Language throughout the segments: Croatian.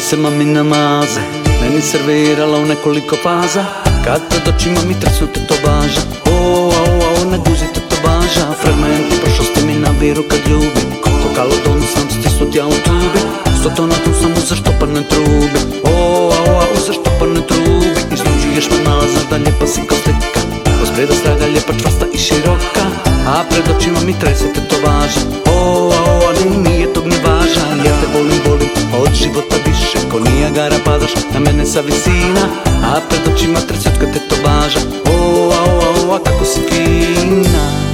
se mami namaze Meni servirala u nekoliko faza. Kad pred očima mi tresnu te to baža O, o, a o, ne guzi te to baža Fragmenti prošlosti mi nabiru kad ljubim Ko kalodon sam stisnut ja u tubi. Sto na tu sam u zaštopane trube O, a o, a u zaštopane trubi. Izluđuješ me nalazaš da lijepa si ko slika Posprijeda straga lijepa čvrsta i široka. A pred očima mi tresete to važa O, padaš na mene sa visina A pred očima tresete te to važa O, a o, a o, a kako si Fina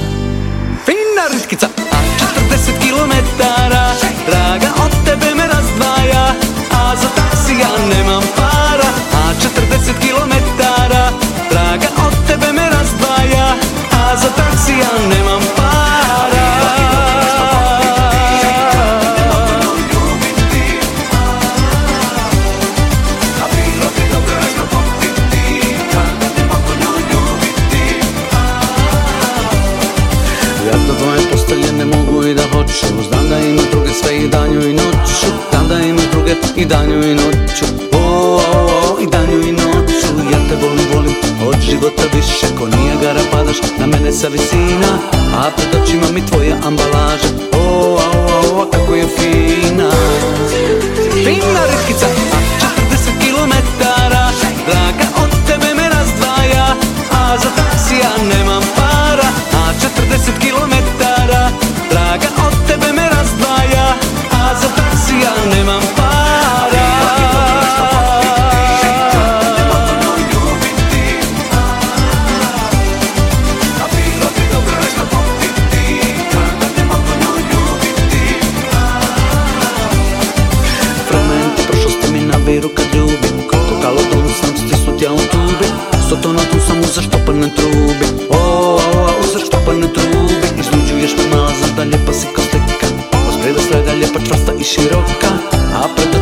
hoću Znam da ima druge sve i danju i noću. Znam da ima druge i danju i noću. O, o, o, i danju i noću Ja te volim, volim od života više. Ko gara padaš na mene sa visina A pred očima mi tvoja ambalaža. O, o, o, kako je fina Токалото съм стисно тялото бе Сото на туса му защо на труби О, о, о, защо на труби Излучуєш мене, задалі пасика стека Розгледа слега лепа, часта і широка. А пред